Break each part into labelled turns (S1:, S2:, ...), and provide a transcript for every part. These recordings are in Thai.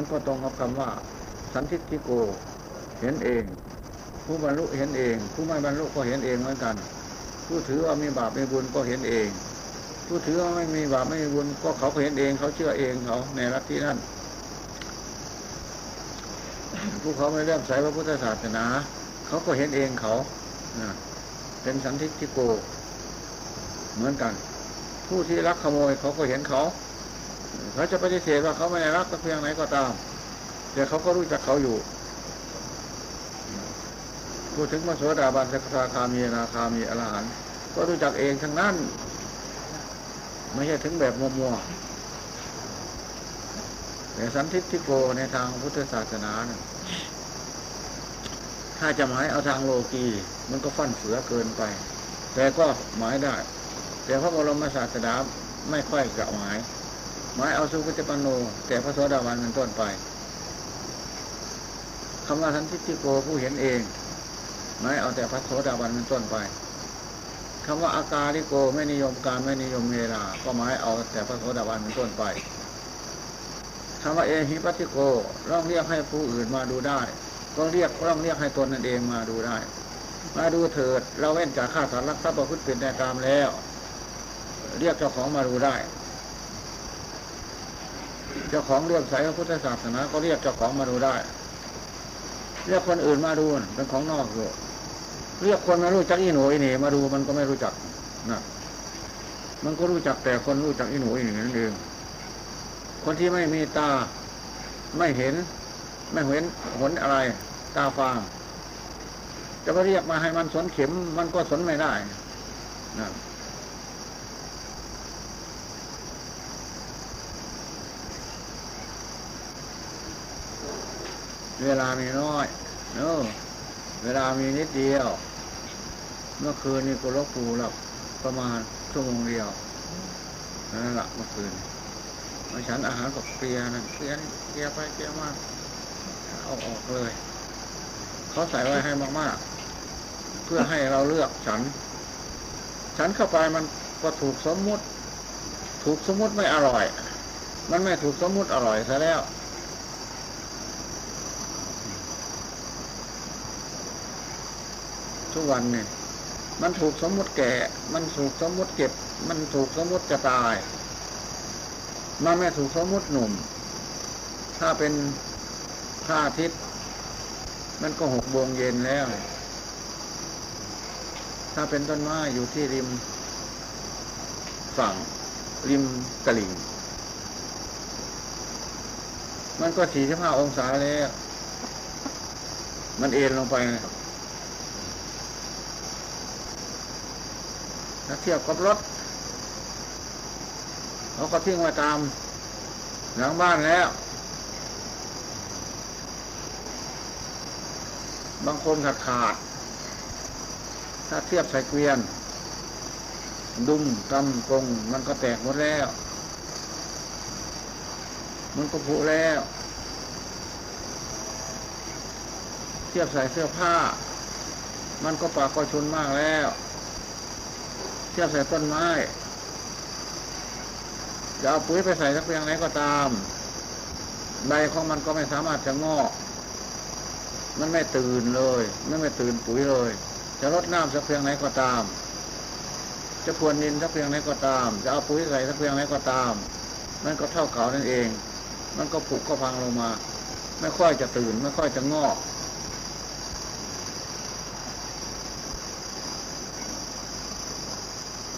S1: มันก็ตรงกับคำว่า สันทิฏฐิโก เห็นเอง ผู้บรรลุเห็นเอง ผู้ไม่บรรลุก็เห็นเองเหมือนกัน ผู้ถือว่ามีบาปมีบุญก็เห็นเอง ผู้ถือว่าไม่มีบาปไม่มีบุญก็เขาเห็นเอง เขาเชื่อเองเขาในรัฐที่นั่นผู้เขาไม่เลื่อมใสพระพุทธศาสนาเขาก็เห็นเองเขาเป็นสันทิฏฐิโก เหมือนกัน ผู้ที่รักขโมยเขาก็เห็นเขา เขาจะปฏิเสธว่าเขาไม่ได้รักก็เพียงไหนก็ตาม แต่เขาก็รู้จักเขาอยู่พูดถึงพระโสดาบันสกทาคามีนาคามีอรหันก็รู้จักเองทั้งนั้น ไม่ใช่ถึงแบบมัวๆแต่สันทิฏฐิโกในทางพุทธศาสนาถ้าจะหมายเอาทางโลกีมันก็ฟั่นเฟือเกินไป แต่ก็หมายได้ แต่พระบรมศาสดาไม่ค่อยจะหมาย มายเอาสุขจปันโน แต่พระโสดาบันเป็นต้นไปคำว่าทันทิฏฐิโกผู้เห็นเองหมายเอาแต่พระโสดาบันเป็นต้นไปคำว่าอาการลิโกไม่นิยมการไม่นิยมเวลา ก็หมายเอาแต่พระโสดาบันเป็นต้นไปคำว่าเอหิปัติโกร้องเรียกให้ผู้อื่นมาดูได้ก็เรียกร้องเรียกให้ตนนั่นเองมาดูได้ มาดูเถิด เราเว้นจากข้าสารักทรัพย์ประพฤติเป็นในกรรมแล้ว เรียกเจ้าของมาดูได้ เจ้าของเรื่องใสพระพุทธศาสนาก็เรียกเจ้าของมาดูได้ เรียกคนอื่นมาดูเป็นของนอกอยู่เรียกคนมารู้จักอีหนูอีนี่มาดูมันก็ไม่รู้จักนะมันก็รู้จักแต่คนรู้จักอีหนูอีนี่นั่นเองคนที่ไม่มีตาไม่เห็น ไม่เห็นหนอะไร ตาฟางจะไปเรียกมาให้มันสนเข็ม มันก็สนไม่ได้นะ เวลามีน้อยเนอเวลามีนิดเดียว เมื่อคืนนี้ก็ลบปูหลับประมาณชั่วโมงเดียวนั่นแหละเมื่อคืนมาฉันอาหารกับเกลียนั่นเกลียนเกลียไปเกลียมากเอาออกเลย เขาใส่ไว้ให้มากๆ เพื่อให้เราเลือกฉัน ฉันเข้าไปมันก็ถูกสมมุติ ถูกสมมุติไม่อร่อย มันไม่ถูกสมมุติอร่อยซะแล้ว ทุกวันเนี่ย มันถูกสมมติแก่ มันถูกสมมติเก็บ มันถูกสมมติจะตาย มันไม่ถูกสมมติหนุ่ม ถ้าเป็นพระอาทิตย์มันก็หกโมงเย็นแล้ว ถ้าเป็นต้นไม้อยู่ที่ริม ฝั่ง ริมตลิ่ง มันก็สี่สิบห้าองศาแล้ว มันเอ็นลงไป ถ้าเทียบกับรถเขาก็ทิ้งไว้ตาม หลังบ้านแล้ว บางคนขาดขาด ถ้าเทียบใส่เกวียน ดุมกำกง มันก็แตกหมดแล้ว มันก็ผุแล้ว เทียบใส่เสื้อผ้า มันก็ปากก็ชนมากแล้ว เทียบใส่ต้นไม้จะเอาปุ๋ยไปใส่สักเพียงไหนก็ตาม ใบของมันก็ไม่สามารถจะงอก มันไม่ตื่นเลยไม่ไม่ตื่นปุ๋ยเลย จะรดน้ำสักเพียงไหนก็ตาม จะพรวนดินสักเพียงไหนก็ตาม จะเอาปุ๋ยใส่สักเพียงไหนก็ตาม มันก็เท่าเขานั่นเอง มันก็ผุก็พังลงมา ไม่ค่อยจะตื่น ไม่ค่อยจะงอก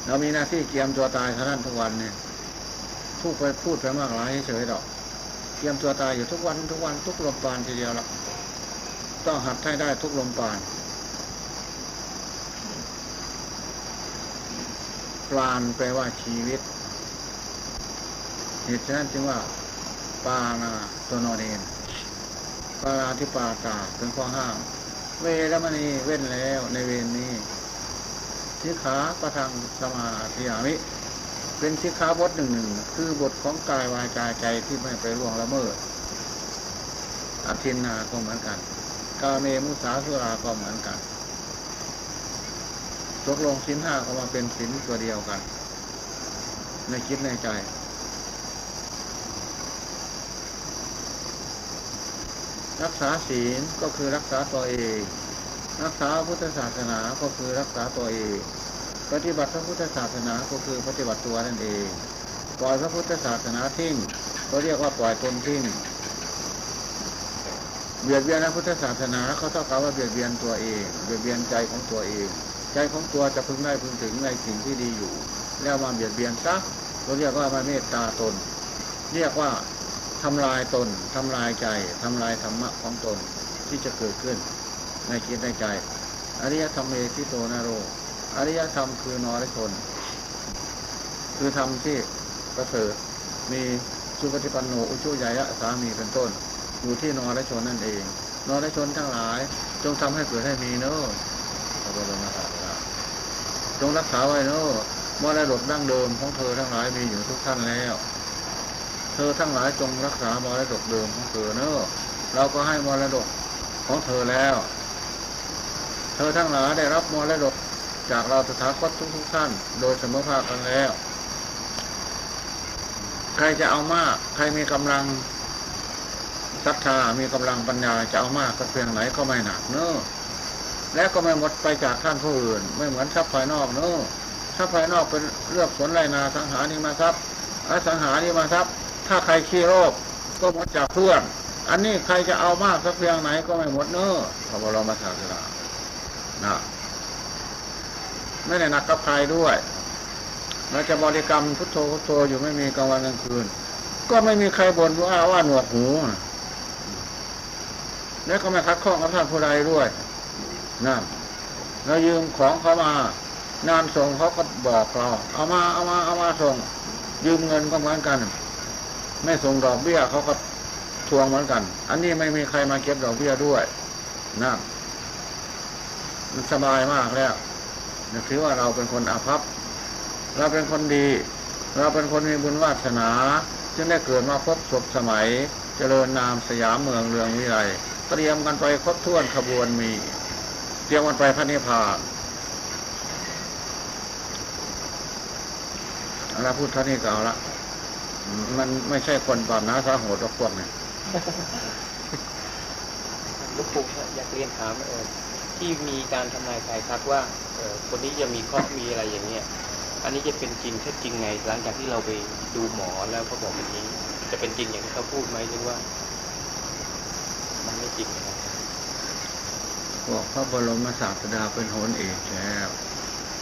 S1: เรามีหน้าที่เกียมตัวตายท่านทุกวันเนี่ยพูดไปพูดไปมากหลายเฉยดอก เกียมตัวตายอยู่ทุกวันทุกวันทุกลมปานทีเดียวละต้องหัดให้ได้ทุกลมปานปานแปลว่าชีวิตเหตุฉะนั้นจึงว่า ปานาตัวนอนเองปาราธิปาตาเป็นข้อห้าม เวรมณีเว้นแล้วในเวรนี้ สิขาประทังสมาธิามิ เป็นสิขาบทหนึ่งหนึ่งคือบทของกายวายกายใจที่ไม่ไปล่วงละเมิดอธินนาก็เหมือนกัน กาเมมุสาสุราก็เหมือนกันตกลงสินห้าก็มาเป็นสินตัวเดียวกัน ในคิดในใจ รักษาศีลก็คือรักษาตัวเอง รักษาพุทธศาสนาก็คือรักษาตัวเอง ปฏิบัติพระพุทธศาสนาก็คือปฏิบัติตัวนั่นเอง ปล่อยพระพุทธศาสนาทิ้งก็เรียกว่าปล่อยตนทิ้งเบียดเบียนพระพุทธศาสนาเขาเท่ากับว่าเบียดเบียนตัวเองเบียดเบียนใจของตัวเอง ใจของตัวจะพึงได้พึงถึงในสิ่งที่ดีอยู่ แล้วมาเบียดเบียนซะเราเรียกว่ามาเมตตาตน เรียกว่าทำลายตนทำลายใจทำลายธรรมะของตนที่จะเกิดขึ้น ในจิตในใจ อริยธรรมเอทิโตนาโร อริยธรรมคือนอรชน คือธรรมที่ประเสริฐมีสุปฏิปันโนอุชุ ญายะสามีเป็นต้น อยู่ที่นอรชนนั่นเอง นอรชนทั้งหลาย จงทำให้เกิดให้มีเนอะพระบรมศาสดาจงรักษาไว้เนอะมรดกดั้งเดิมของเธอทั้งหลายมีอยู่ทุกท่านแล้วเธอทั้งหลายจงรักษามรดกเดิมของเธอเนอะเราก็ให้มรดกของเธอแล้ว อทั้งหลายได้รับมรดกจากเราตถาคตทุกทุกท่าน โดยเสมอภาคกันแล้ว ใครจะเอามาก ใครมีกำลังศรัทธามีกำลังปัญญาจะเอามากก็เพียงไหนก็ไม่หนักเนอะและก็ไม่หมดไปจากท่านผู้อื่น ไม่เหมือนทรัพย์ภายนอกเนอะทรัพย์ภายนอกเป็นเลือกสวนไรนาสังหาริมาทรัพย์อสังหาริมาทรัพย์ ถ้าใครขี้โรคก็หมดจากเพื่อน อันนี้ใครจะเอามากสักเพียงไหนก็ไม่หมดเนอะพระบรมศาสดา นะไม่ได้หนักกับใครด้วยเราจะบริกรรมพุทโธพุทโธอยู่ไม่มีกลางวันกลางคืน ก็ไม่มีใครบ่นว่าว่าหนวกหูแล้วก็ไม่คัดข้องกับท่านผู้ใดด้วยนั่นเรายืมของเขามานานส่งเขาก็บอกเรา เอามาเอามาเอามาส่ง ยืมเงินก็เหมือนกัน ไม่ส่งดอกเบี้ยเขาก็ทวงเหมือนกัน อันนี้ไม่มีใครมาเก็บดอกเบี้ยด้วยนั่น มันสบายมากแล้วถือว่าเราเป็นคนอาภัพ เราเป็นคนดี เราเป็นคนมีบุญวาสนา จึงได้เกิดมาพบศพสมัย เจริญนามสยามเมืองเรืองวิไลเตรียมกันไปครบถ้วนขบวนมี เตรียมกันไปพระนิพพานเอาละพูดเท่านี้ก็เอาละมันไม่ใช่คนปามน้าสาโหดหรอกพวกนี้
S2: ลูกปู่อยากเรียนถามเออ ที่มีการทำนายทายทักว่าเออคนนี้จะมีเคราะห์มีอะไรอย่างเงี้ยอันนี้จะเป็นจริงแค่จริงไง หลังจากที่เราไปดูหมอแล้วเขาบอกแบบนี้ จะเป็นจริงอย่างที่เขาพูดไหมหรือว่า มันไม่จริงนะบ
S1: อกพระบรมศาสดาเป็นโหนเอกแล้ว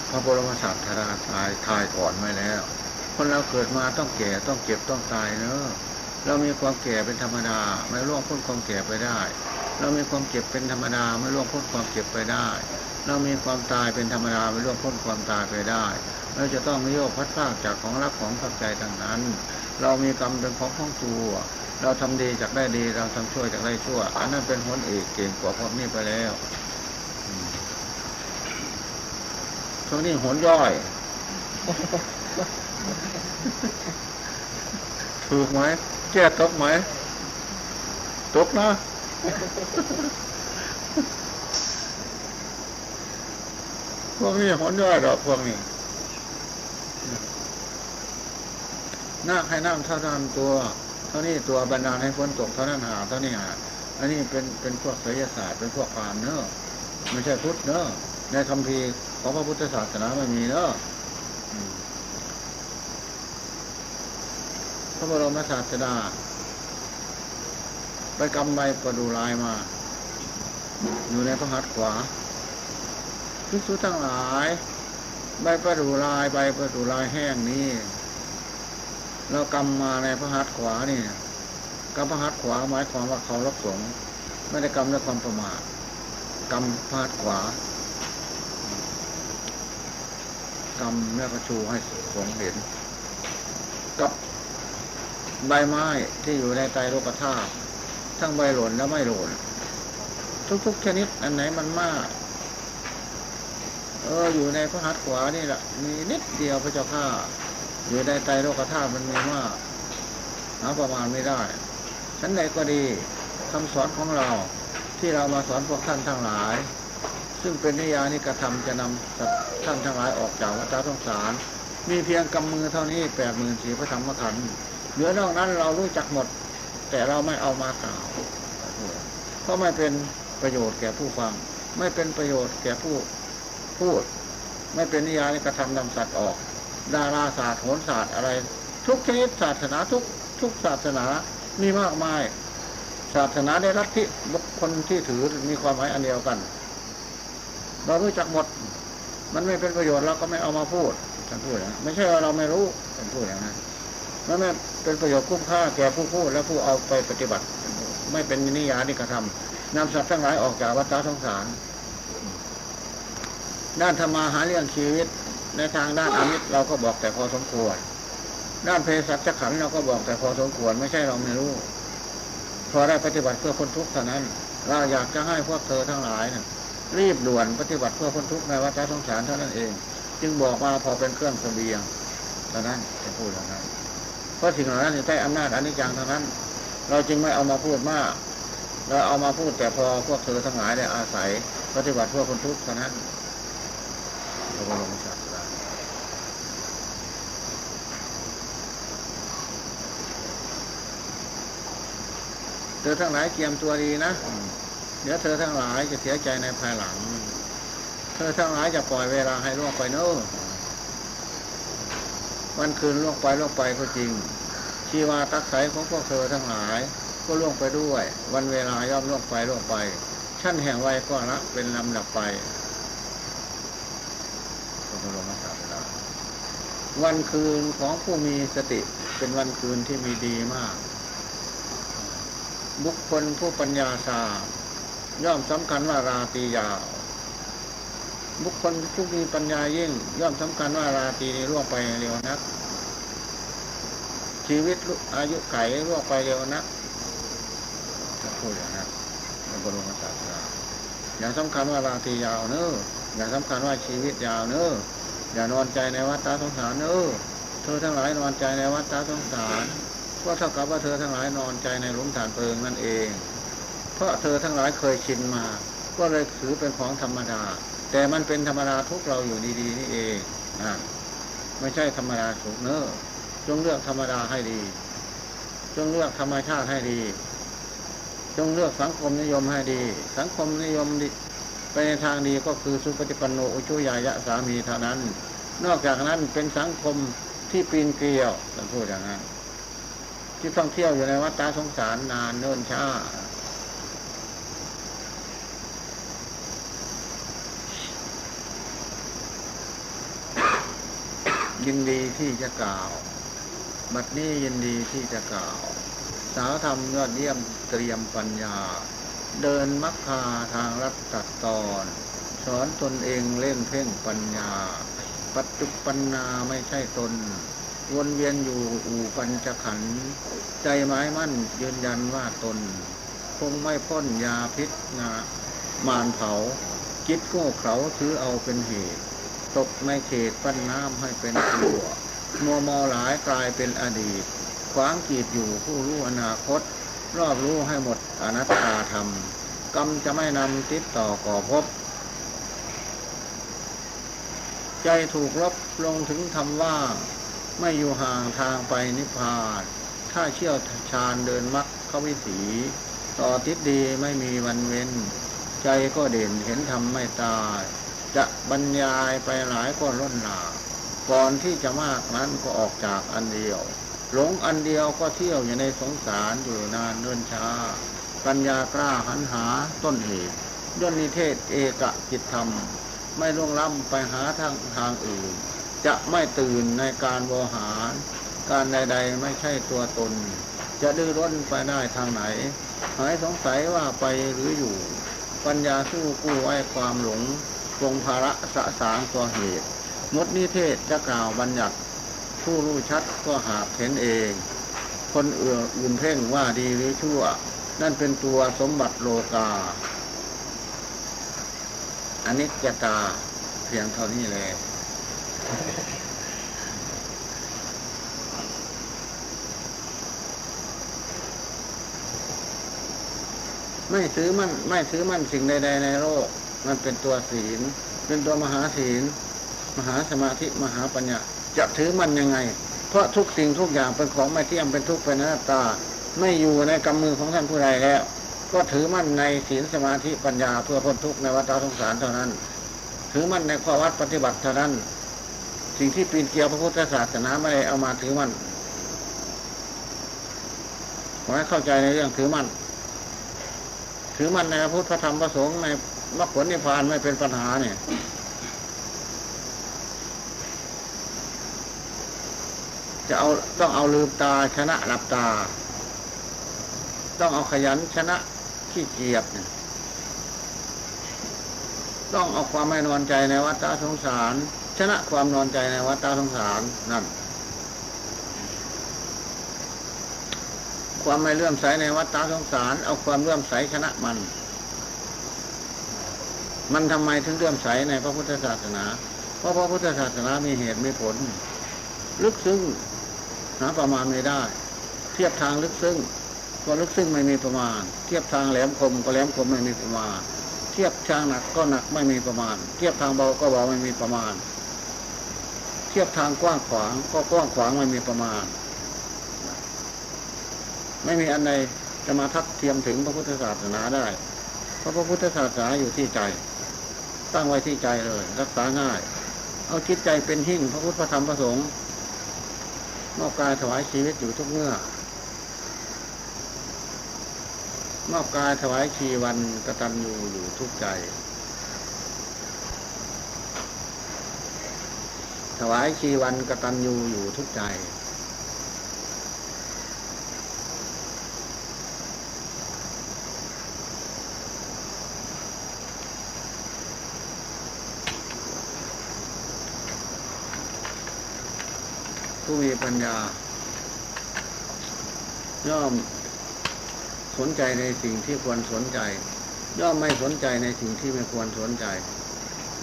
S1: พระบรมศาสดาทายทายก่อนไว้แล้ว คนเราเกิดมาต้องแก่ต้องเจ็บต้องตายเนอะเรามีความแก่เป็นธรรมดา ไม่ล่วงพ้นความแก่ไปได้ เรามีความเจ็บเป็นธรรมดาไม่ล่วงพ้นความเจ็บไปได้ เรามีความตายเป็นธรรมดาไม่ล่วงพ้นความตายไปได้ เราจะต้องโยกพัดพากจากของรักของขับใจทางนั้น เรามีกรรมเป็นของของตัว เราทำดีจากได้ดีเราทำชั่วจากได้ชั่ว อันนั้นเป็นหนเอกเก่งกว่าพวกนี้ไปแล้วอืมช่วงนี้หนย่อยถูกไหมแก้ตกไหมตกนะ พวกนี้หนย่อยดอกพวกนี้นาคให้น้ำเท่านั้นตัว เท่านี้ตัวบรรดาให้ฝนตกเท่านั้นหาเท่านี้หาอันนี้เป็นเป็นพวกศิลศาสตร์เป็นพวกความเนอะไม่ใช่พุทธเนอะในคำพีร์ของพระพุทธศาสนาไม่มีเนอะพระบรมศาสดา ไปกำใบประดูลายมา อยู่ในพระหัตถ์ขวาพิกษุทั้งหลาย ใบประดูลายใบประดูลายแห้งนี้เรากำมาในพระหัตถ์ขวานี่กำพระหัตถ์ขวาหมายความว่าเขารับสงไม่ได้กำด้วยความประมาทกำพระหัตถ์ขวากำแล้วก็ชูให้สงเห็น กับใบไม้ที่อยู่ในไตรโลกธาตุ ทั้งใบหล่นและไม่หล่นทุกๆชนิดอันไหนมันมาก เอออยู่ในพระหัตถ์ขวานี่แหละมีนิดเดียวพระเจ้าข้าอยู่ในไตโลกธาตุมันมีมากหาประมาณไม่ได้ชั้นใดก็ดีคำสอนของเราที่เรามาสอนพวกท่านทั้งหลาย ซึ่งเป็นนิยานิกระทำจะนำท่านทั้งหลายออกจากวัฏสงสาร มีเพียงกำมือเท่านี้แปดหมื่นสี่พระธรรมขันธ์เหลือนอกนั้นเรารู้จักหมด แต่เราไม่เอามากล่าวเพราะไม่เป็นประโยชน์แก่ผู้ฟัง ไม่เป็นประโยชน์แก่ผู้พูด ไม่เป็นนิยายกระทำนำสัตว์ออก ดาราศาสตร์โหราศาสตร์อะไร ทุกชนิดศาสนาทุกทุกศาสนามีมากมาย ศาสนาได้รัที่บุคคลที่ถือมีความหมายอันเดียวกัน เรารู้จักหมด มันไม่เป็นประโยชน์เราก็ไม่เอามาพูดท่านพูดนะไม่ใช่ว่าเราไม่รู้ท่านพูดอย่างนั้น มันไม่เป็นประโยชน์คุ้มค่าแก่ผู้พูดและผู้เอาไปปฏิบัติ ไม่เป็นนิยานิกระทำนำสัตว์ทั้งหลายออกจากวัฏสงสาร ด้านธรรมาหาเรื่องชีวิต ในทางด้านอามิตรเราก็บอกแต่พอสมควร ด้านเพศสัจขันเราก็บอกแต่พอสมควร ไม่ใช่เราไม่รู้ พอได้ปฏิบัติเพื่อพ้นทุกข์เท่านั้น เราอยากจะให้พวกเธอทั้งหลายนะรีบด่วนปฏิบัติเพื่อพ้นทุกข์ในวัฏสงสารเท่านั้นเอง จึงบอกมาพอเป็นเครื่องเสบียงเท่านั้นจะพูดอย่างนั้น เพราะสิ่งเหล่านั้นอยู่ใต้อำนาจอนิจจังเท่านั้น เราจึงไม่เอามาพูดมาก เราเอามาพูดแต่พอพวกเธอทั้งหลายได้อาศัยปฏิบัติเพื่อพ้นทุกข์เท่านั้นพระบรมศาสดาเธอทั้งหลายเกียมตัวดีนะ เดี๋ยวเธอทั้งหลายจะเสียใจในภายหลัง เธอทั้งหลายจะปล่อยเวลาให้ล่วงไปเนอะ วันคืนล่วงไปล่วงไปก็จริง ชีวาตักใสของพวกเธอทั้งหลาย ก็ล่วงไปด้วย วันเวลาย่อมล่วงไปล่วงไป ชั้นแห่งวัยก็ละเป็นลำดับไปพระบรมศาสดาวันคืนของผู้มีสติเป็นวันคืนที่มีดีมาก บุคคลผู้ปัญญาสาย่อมสำคัญว่าราตียาว บุคคลผู้มีปัญญายิ่ง ย่อมสำคัญว่าราตรีนี้ล่วงไปเร็วนัก ชีวิตอายุไขล่วงไปเร็วนักถ้าพูดอย่างนั้นมันก็ลงมศาสนาอย่าสำคัญว่าราตรียาวเนอะอย่าสำคัญว่าชีวิตยาวเนอะอย่านอนใจในวัฏฏะสงสารเนอะเธอทั้งหลายนอนใจในวัฏฏะสงสารก็เท่ากับว่าเธอทั้งหลายนอนใจในหลุมฐานเพลิงนั่นเอง เพราะเธอทั้งหลายเคยชินมา ก็เลยถือเป็นของธรรมดา แต่มันเป็นธรรมดาทุกเราอยู่ดีๆนี่เองนะไม่ใช่ธรรมดาสุกเนอะจงเลือกธรรมดาให้ดี จงเลือกธรรมชาติให้ดี จงเลือกสังคมนิยมให้ดี สังคมนิยมดีไปในทางดีก็คือสุปฏิปันโนอุชุยายะสามีเท่านั้น นอกจากนั้นเป็นสังคมที่ปีนเกลียวท่านพูดอย่างนั้นที่ท่องเที่ยวอยู่ในวัดตาสงสารนานเนิ่นช้า ยินดีที่จะกล่าว บัดนี้ยินดีที่จะกล่าว สาวธรรมยอดเยี่ยมเตรียมปัญญา เดินมักคาทางรัดตัดตอน สอนตนเองเล่นเพ่งปัญญา ปัจจุปันนาไม่ใช่ตน วนเวียนอยู่อู่ปัญจขันธ์ใจไม้มั่นยืนยันว่าตน คงไม่พ้นยาพิษงามานเผาคิดโง่เขาถือเอาเป็นเหตุ ตกในเขตปั้นน้ำให้เป็นตัวมัวมอหลายกลายเป็นอดีตขวางกีดอยู่ผู้รู้อนาคต รอบรู้ให้หมดอนัตตาธรรมกรรมจะไม่นำติดต่อก่อพบ ใจถูกลบลงถึงทำว่า ไม่อยู่ห่างทางไปนิพพานถ้าเชี่ยวชาญเดินมักเข้าวิถี ต่อทิศดีไม่มีวันเว้น ใจก็เด่นเห็นธรรมไม่ตาย จะบรรยายไปหลายก็ล้นหลาก่อนที่จะมากนั้นก็ออกจากอันเดียว หลงอันเดียวก็เที่ยวอยู่ในสงสารอยู่นานเนิ่นช้า ปัญญากล้าหันหาต้นเหตุย่นนิเทศเอกจิตธรรม ไม่ล่วงล้ำไปหาทางทางอื่น จะไม่ตื่นในการบริหาร การใด ๆ ไม่ใช่ตัวตน จะดื้อร้นไปได้ทางไหน หายสงสัยว่าไปหรืออยู่ ปัญญาสู้กู้ไว้ความหลง ปรงภาระสะสางตัวเหตุ มดนิเทศจะกล่าวบัญญัติ ผู้รู้ชัดก็หากเห็นเอง คนเอื่ออื่นเพ่งว่าดีหรือชั่ว นั่นเป็นตัวสมบัติโลกาอันนี้จตาเพียงเท่านี้เลยไม่ถือมั่นไม่ถือมั่นสิ่งใด ๆ ในโลก มันเป็นตัวศีล เป็นตัวมหาศีล มหาสมาธิมหาปัญญาจะถือมันยังไง เพราะทุกสิ่งทุกอย่างเป็นของไม่เที่ยงเป็นทุกข์เป็นอนัตตา ไม่อยู่ในกำมือของท่านผู้ใดแล้ว ก็ถือมั่นในศีลสมาธิปัญญาเพื่อพ้นทุกข์ในวัฏสงสารเท่านั้น ถือมั่นในข้อวัดปฏิบัติเท่านั้น สิ่งที่ปีนเกลียวพระพุทธศาสนาไม่ได้เอามาถือมั่นขอให้เข้าใจในเรื่องถือมั่นถือมั่นในพระพุทธธรรมพระสงฆ์ใน มรรคผลนิพพานไม่เป็นปัญหาเนี่ยจะเอาต้องเอาลืมตาชนะหลับตา ต้องเอาขยันชนะขี้เกียจเนี่ยต้องเอาความไม่นอนใจในวัฏสงสาร ชนะความนอนใจในวัฏสงสารนั่น ความไม่เลื่อมใสในวัฏสงสาร เอาความเลื่อมใสชนะมัน มันทำไมถึงเลื่อมใสในพระพุทธศาสนา เพราะพระพุทธศาสนามีเหตุมีผล ลึกซึ้งหาประมาณไม่ได้ เทียบทางลึกซึ้งก็ลึกซึ้งไม่มีประมาณ เทียบทางแหลมคมก็แหลมคมไม่มีประมาณ เทียบทางหนักก็หนักไม่มีประมาณ เทียบทางเบาก็เบาไม่มีประมาณ เทียบทางกว้างขวางก็กว้างขวางไม่มีประมาณ ไม่มีอันใดจะมาทัดเทียมถึงพระพุทธศาสนาได้ เพราะพระพุทธศาสนาอยู่ที่ใจ ตั้งไว้ที่ใจเลย รักษาง่าย เอาคิดใจเป็นหิ่งพระพุทธพระธรรมพระสงฆ์มอบกายถวายชีวิตอยู่ทุกเมื่อมอบกายถวายชีวันกระตัญญูอยู่ทุกใจ ถวายชีวันกระตัญญูอยู่ทุกใจ ผู้มีปัญญา ย่อมสนใจในสิ่งที่ควรสนใจ ย่อมไม่สนใจในสิ่งที่ไม่ควรสนใจ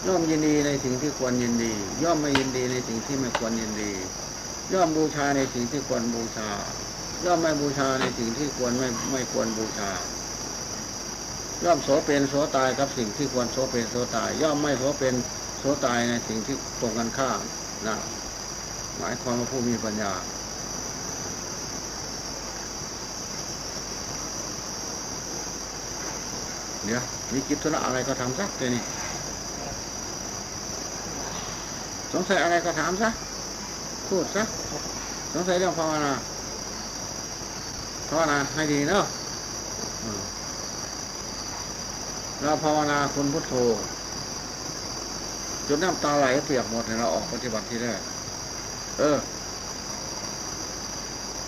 S1: ย่อมยินดีในสิ่งที่ควรยินดี ย่อมไม่ยินดีในสิ่งที่ไม่ควรยินดี ย่อมบูชาในสิ่งที่ควรบูชา ย่อมไม่บูชาในสิ่งที่ควรไม่ไม่ควรบูชา ย่อมโสเป็นโสตายกับสิ่งที่ควรโสเป็นโสตาย ย่อมไม่โสเป็นโสตายในสิ่งที่ตรงกันข้ามนะ หมายความว่าผู้มีปัญญา เดี๋ยวมีกิจธุระอะไรก็ทำซะเดี๋ยวนี้สงสัยอะไรก็ถามซะพูดซะสงสัยเรื่องภาวนาภาวนาให้ดีเนาะเราภาวนาคุณพุทโธจนน้ำตาไหลเปียกหมดเลยเราออกปฏิบัติที่แรก เออ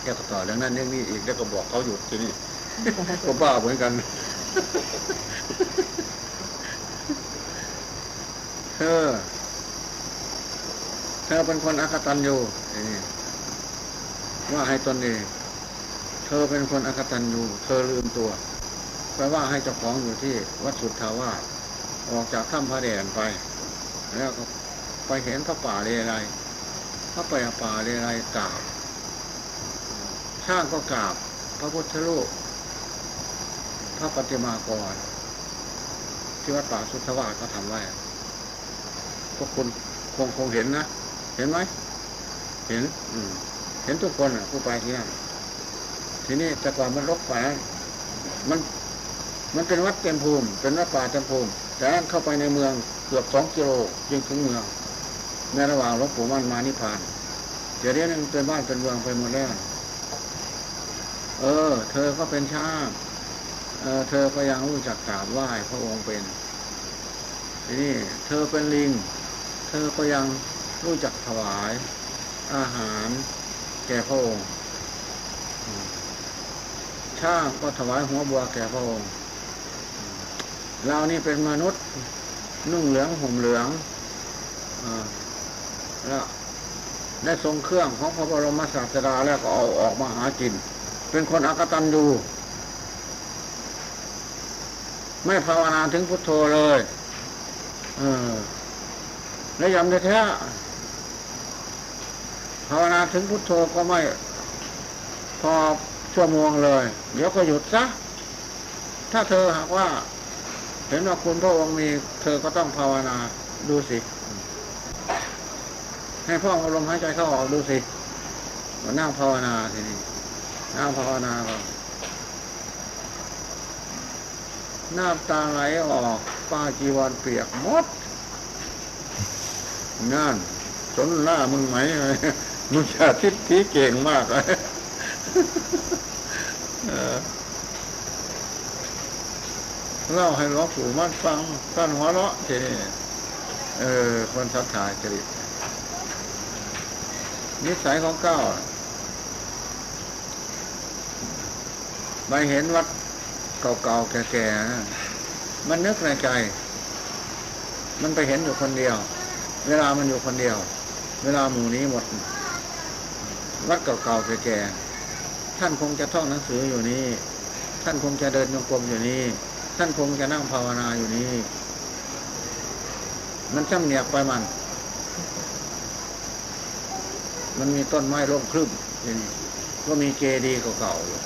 S1: แกก็ต่อเรื่องนั้นเรื่องนี้อีกแล้วก็บอกเขาหยุดทีนี้ก็บ้าเหมือนกันเธอเธอเป็นคนอักตันยูนี่ว่าให้ตนเองเธอเป็นคนอักตันยูเธอลืมตัวแปลว่าให้เจ้าของอยู่ที่ วัดสุทธาวาสออกจากถ้ำพระแดนไป แล้วก็ไปเห็นพระป่าเรไร พระไปป่าเรไรกราบช่างก็กราบ พระพุทธรูปพระปฏิมากร ที่วัดป่าสุทธวาสก็ทำไว้พวกคุณคงคงเห็นนะ เห็นไหม เห็น อืม เห็นทุกคนอะผู้ไปที่นั่นทีนี้แต่ก่อนมันรกไปมันมันเป็นวัดเต็มภูมิ เป็นวัดป่าเต็มภูมิ แต่นั้นเข้าไปในเมืองเกือบสองกิโลยิงถึงเมือง ในระหว่างหลวงปู่มั่นมานิพพานเดี๋ยวนี้มันเป็นบ้านเป็นเมืองไปหมดแล้วเออ เธอก็เป็นช่างเออเธอก็ยังรู้จักกราบไหว้พระองค์เป็นทีนี้เธอเป็นลิง เธอก็ยังรู้จักถวาย อาหารแก่พระองค์ช่างก็ถวายหัวบัวแก่พระองค์เรานี่เป็นมนุษย์นุ่งเหลืองห่มเหลืองอ แล้วได้ทรงเครื่องของพระบรมศาสดาแล้วก็เอาออกมาหากิน เป็นคนอักตันยูไม่ภาวนาถึงพุทโธเลย เออแล้วยำแท้ภาวนาถึงพุทโธก็ไม่พอชั่วโมงเลย เดี๋ยวก็หยุดซะ ถ้าเธอหากว่า เห็นว่าคุณพระองค์มี เธอก็ต้องภาวนาดูสิ ให้พ่อเอาลมหายใจเข้าออกดูสิมานั่งภาวนาทีนี้นั่งภาวนาก่อนน้ำตาไหลออกป้าจีวรเปียกมดนั่นสนหน้ามึงไหมมึงจะทิศทีเก่งมากเลยเล่าให้หลวงปู่มั่นฟังท่านหัวเราะทีนี้เออ คนทักทายจริต นิสัยของเก้าไปเห็นวัดเก่าๆแก่ๆมันนึกในใจ มันไปเห็นอยู่คนเดียว เวลามันอยู่คนเดียว เวลาหมู่นี้หมด วัดเก่าๆแก่ๆท่านคงจะท่องหนังสืออยู่นี่ ท่านคงจะเดินโยกรมอยู่นี่ ท่านคงจะนั่งภาวนาอยู่นี่ มันช่ำเนียกไปมัน มันมีต้นไม้ร่มครึ้มนี่ก็มีเจดีย์เก่าๆอยู่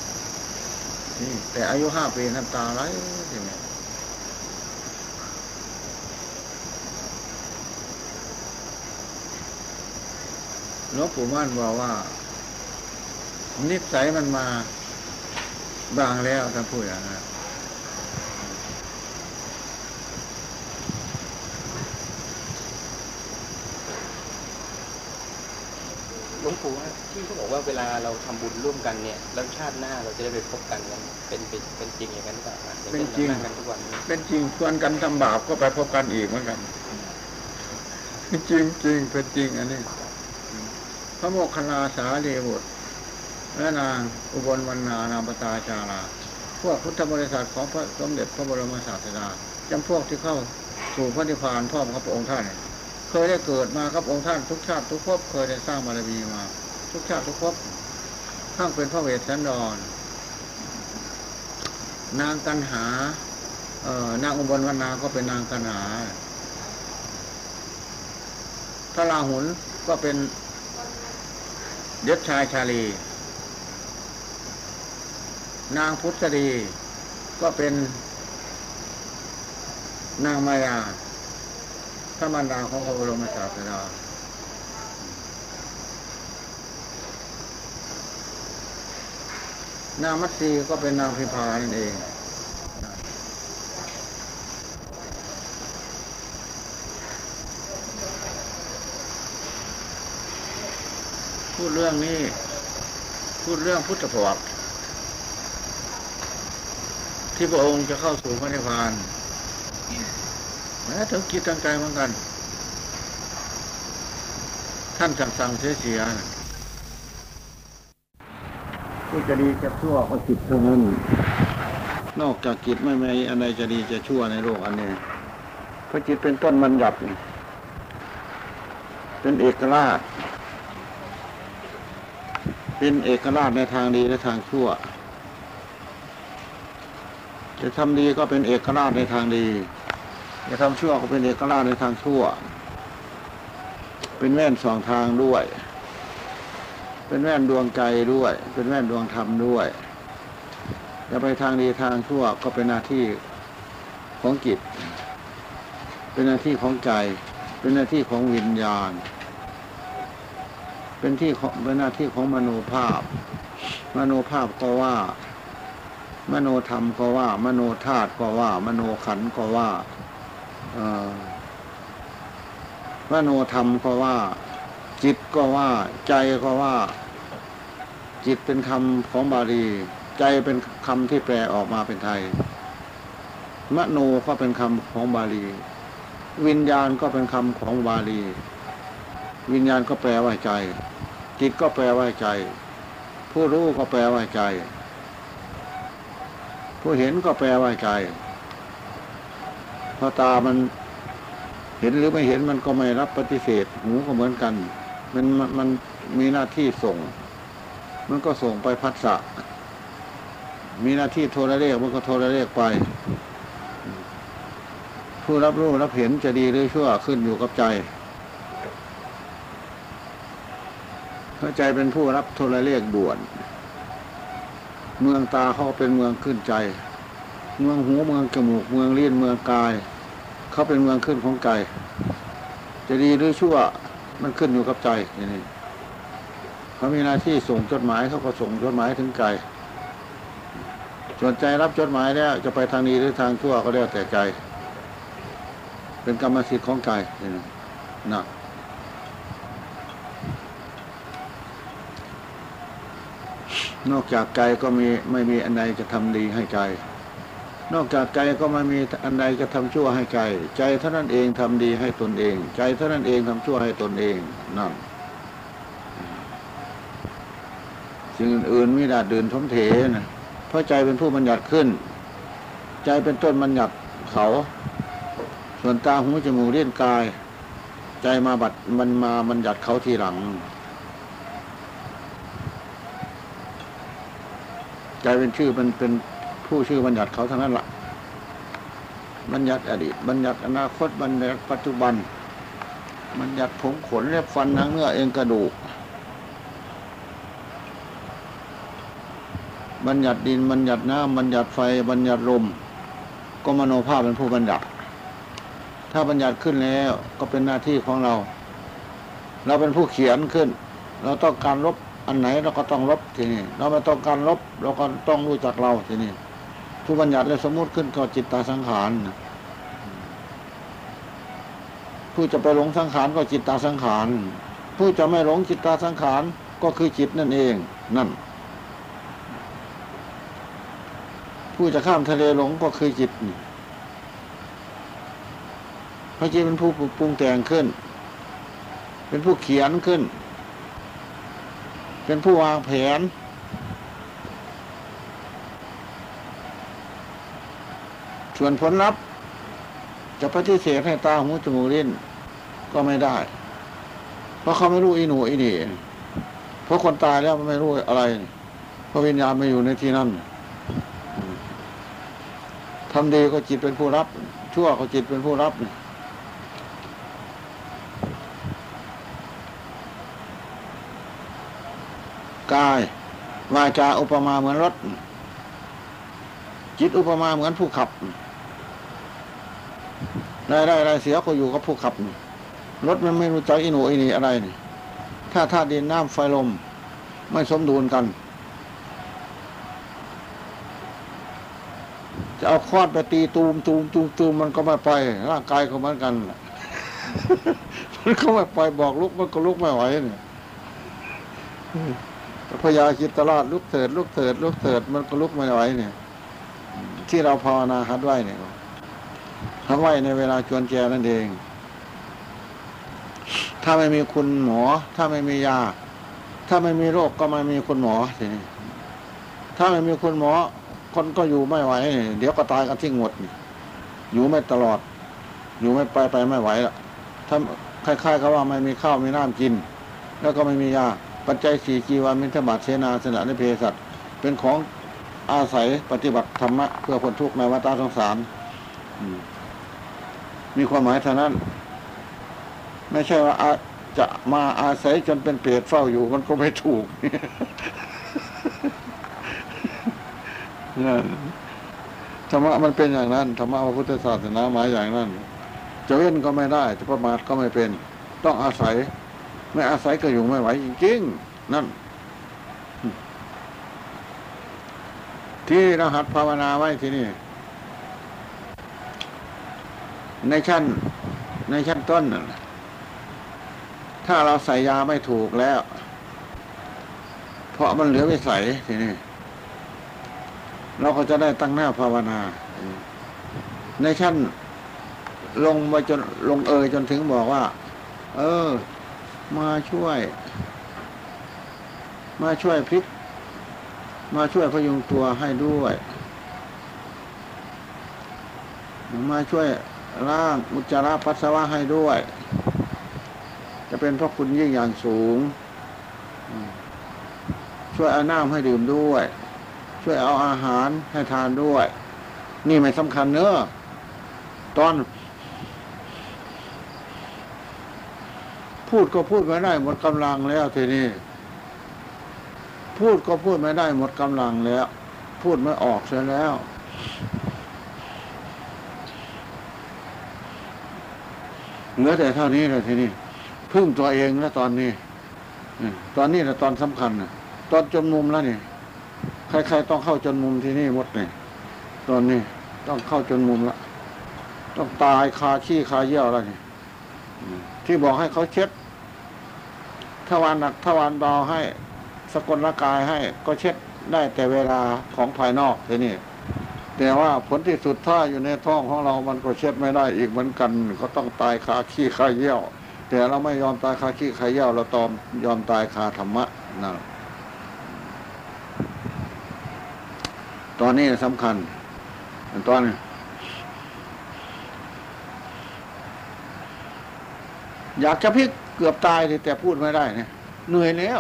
S1: นี่แต่อายุห้าปีน้ำตาไหลทีนี้หลวงปู่มั่นบอกว่า นิสัยมันมาบางแล้วท่านพูดอย่างนั้น
S2: หลว งปู่ว่าที่เขาบอกว่าเวลาเราทำบุญร่วมกันเนี่ยแล้วชาติหน้าเราจะได้ไปพบกันนั้นเป็นเป็นเป็นจริงอย่างนั้นหรือเปล่าครับอย่างช่ากันทุกวันนี้
S1: เป็นจริงชวนกันทำบาปก็ไปพบกันอีกเหมือนกันจริงจริงเป็นจริงอันนี้พระโมคคัลลาสารีบุตรและนางอุบลวรรณานามปตาจาราพวกพุทธบริษัทของพระสมเด็จพระบรมศาสดาจำพวกที่เข้าสู่พระนิพพานพร้อมกับพระองค์ท่าน เคยได้เกิดมากับองค์ท่านทุกชาติทุกภพเคยได้สร้างบารมีมา ทุกชาติทุกภพทั้งเป็นพระเวสสันดร นางกันหาเอ่อนางอุบลวรรณาก็เป็นนางกันหาพระราหุลก็เป็นยศชายชาลี นางพุทธดีก็เป็นนางมายา ระมารดาของพระบรมศาสดานางมัตสีก็เป็นนางพิพานั่นเองพูดเรื่องนี้ พูดเรื่องพุทธประวัติที่พระองค์จะเข้าสู่พระนิพพาน แม้ถึงคิดตั้งใจเหมือนกัน ท่านสั่งสั่งเสียเสียๆน่ะผู้จะดีจะชั่วก็จิตเท่านั้น นอกจากจิตไม่มีอะไรจะดีจะชั่วในโลกอันนี้เพราะจิตเป็นต้นมันหยับ เป็นเอกราช เป็นเอกราชในทางดีและทางชั่วจะทำดีก็เป็นเอกราชในทางดี จะทำชั่วก็เป็นเอกราชในทางชั่ว เป็นแว่นสองทางด้วย เป็นแว่นดวงใจด้วย เป็นแว่นดวงธรรมด้วยจะไปทางดีทางชั่วก็เป็นหน้าที่ของจิต เป็นหน้าที่ของใจ เป็นหน้าที่ของวิญญาณ เป็นที่เป็นหน้าที่ของมโนภาพ มโนภาพก็ว่า มโนธรรมก็ว่า มโนธาตุก็ว่า มโนขันก็ว่า มโนธรรมก็ว่า จิตก็ว่า ใจก็ว่า จิตเป็นคำของบาลี ใจเป็นคำที่แปลออกมาเป็นไทย มโนก็เป็นคำของบาลี วิญญาณก็เป็นคำของบาลี วิญญาณก็แปลว่าใจ จิตก็แปลว่าใจ ผู้รู้ก็แปลว่าใจ ผู้เห็นก็แปลว่าใจ ราะตามันเห็นหรือไม่เห็นมันก็ไม่รับปฏิเสธ หูก็เหมือนกัน มันมันมันมีหน้าที่ส่ง มันก็ส่งไปพัสสะมีหน้าที่โทรเลขมันก็โทรเลขไป ผู้รับรู้รับเห็นจะดีหรือชั่วขึ้นอยู่กับใจเพราะใจเป็นผู้รับโทรเลขด่วน เมืองตาเขาเป็นเมืองขึ้นใจ เมืองหูเมืองจมูกเมืองเลิ้ยนเมืองกาย เขาเป็นเมืองขึ้นของใจ จะดีหรือชั่วมันขึ้นอยู่กับใจอย่นี้เขามีหน้าที่ส่งจดหมายเขาก็ส่งจดหมายถึงใจส่วนใจรับจดหมายแล้วจะไปทางนี้หรือทางชั่วก็แล้วแต่ใจ เป็นกรรมสิทธิ์ของใจนี่นะนะนอกจากใจก็มีไม่มีอันใดจะทำดีให้ใจ นอกจากใจก็ไม่มีอันใดจะทำชั่วให้ใจ ใจเท่านั้นเองทำดีให้ตนเอง ใจเท่านั้นเองทำชั่วให้ตนเองนั่นสิ่งอื่นๆมิดาดดื่นทมเถนะเพราะใจเป็นผู้บัญญัติขึ้น ใจเป็นต้นบัญญัติเขา ส่วนตาหูจมูกเลี้ยนกาย ใจมาบัดมันมาบัญญัติเขาทีหลัง ใจเป็นชื่อเป็นเป็น ผู้ชื่อบัญญัติเขาทั้งนั้นละ่ะ บัญญัติอดีต บัญญัติอนาคต บัญญัติปัจจุบัน บัญญัติผมขนเล็บฟันหนังเนื้อเอ็นกระดูก บัญญัติดิน บัญญัติน้ำบัญญัติไฟ บัญญัติลม ก็มโนภาพเป็นผู้บัญญัติ ถ้าบัญญัติขึ้นแล้วก็เป็นหน้าที่ของเรา เราเป็นผู้เขียนขึ้น เราต้องการลบอันไหนเราก็ต้องลบทีนี้เราไม่ต้องการลบเราก็ต้องรู้จักเราทีนี้ ผู้บัญญัติและสมมุติขึ้นก็จิตตาสังขารผู้จะไปหลงสังขารก็จิตตาสังขาร ผู้จะไม่หลงจิตตาสังขารก็คือจิตนั่นเองนั่น ผู้จะข้ามทะเลหลงก็คือจิตพระจิตเป็นผู้ปรุงแต่งขึ้น เป็นผู้เขียนขึ้น เป็นผู้วางแผน ส่วนผลลัพธ์ จะปฏิเสธให้ตาหูจมูกลิ้นก็ไม่ได้ เพราะเขาไม่รู้อีหนูอีนี่เพราะคนตายแล้วมันไม่รู้อะไร เพราะวิญญาณไม่อยู่ในที่นั่นทำดีก็จิตเป็นผู้รับ ชั่วก็จิตเป็นผู้รับกายวาจาอุปมาเหมือนรถ จิตอุปมาเหมือนผู้ขับ ได้ได้ได้เสียก็อยู่กับผู้ขับรถมันไม่รู้จักอินูอินี่อะไรนี่ถ้าธาตุดินน้ำไฟลม ไม่สมดุลกัน จะเอาคอดไปตีตูมตูมตูมตูมมันก็ไม่ไป ร่างกายก็เหมือนกันมันก็ไม่ไปบอกลุกมันก็ลุกไม่ไหวเนี่ยพญาคิดตลาดลุกเถิดลุกเถิดลุกเถิดมันก็ลุกไม่ไหวเนี่ย ที่เราภาวนาหัดไว้เนี่ย หัดไว้ในเวลาจวนแจนั่นเอง ถ้าไม่มีคุณหมอ ถ้าไม่มียา ถ้าไม่มีโรคก็ไม่มีคุณหมอทีนี้ถ้าไม่มีคุณหมอ คนก็อยู่ไม่ไหว เดี๋ยวก็ตายกันทิ้งหมดอยู่ไม่ตลอด อยู่ไม่ไปไปไม่ไหวละถ้าคล้ายๆกับว่าไม่มีข้าวมีน้ำกิน แล้วก็ไม่มียา ปัจจัยสี่จีวามิทบาทเสนาสนะในเพศัตเป็นของอาศัยปฏิบัติธรรมะเพื่อพ้นทุกข์ในวัฏสงสารมี มีความหมายเท่านั้น ไม่ใช่ว่าจะมาอาศัยจนเป็นเปรตเฝ้าอยู่ มันก็ไม่ถูกธรรมะมันเป็นอย่างนั้นธรรมะพระพุทธศาสนาหมายอย่างนั้นจะเว้นก็ไม่ได้จะประมาทก็ไม่เป็น ต้องอาศัย ไม่อาศัยก็อยู่ไม่ไหวจริงๆ นั่น ที่รหัสภาวนาไว้ที่นี่ ในชั้น ในชั้นต้น ถ้าเราใส่ยาไม่ถูกแล้ว เพราะมันเหลือไม่ใส่ทีนี้เราก็จะได้ตั้งหน้าภาวนา ในชั้นลงมาจนลงเอยจนถึงบอกว่า เออ มาช่วย มาช่วยพลิก มาช่วยพยุงตัวให้ด้วย มาช่วย ร่างอุจจาระปัสสาวะให้ด้วย จะเป็นพระคุณยิ่งอย่างสูง ช่วยเอาน้ำให้ดื่มด้วย ช่วยเอาอาหารให้ทานด้วย นี่ไม่สำคัญเนอะตอน พูดก็พูดไม่ได้หมดกำลังแล้วทีนี้พูดก็พูดไม่ได้หมดกำลังแล้ว พูดไม่ออกเสียแล้ว เหลือแต่เท่านี้เลยทีนี้พึ่งตัวเองแล้วตอนนี้ตอนนี้แหละตอนสำคัญนะตอนจนมุมแล้วนี่ใครๆต้องเข้าจนมุมที่นี่หมดเนี่ยตอนนี้ต้องเข้าจนมุมละต้องตายคาขี้คาเยี่ยวแล้วนี่ที่บอกให้เขาเช็ดทวารหนักทวารเบาให้ สกลร่างกายให้ ก็เช็ดได้แต่เวลาของภายนอกทีนี่ แต่ว่าผลที่สุดถ้าอยู่ในท้องของเรามันก็เช็ดไม่ได้อีกเหมือนกัน ก็ต้องตายคาขี้คาเยี่ยว แต่เราไม่ยอมตายคาขี้คาเยี่ยวเราตอมยอมตายคาธรรมะนะตอนนี้สำคัญตอนนี้อยากจะพลิกเกือบตายเลยแต่พูดไม่ได้เนี่ยเหนื่อยแล้ว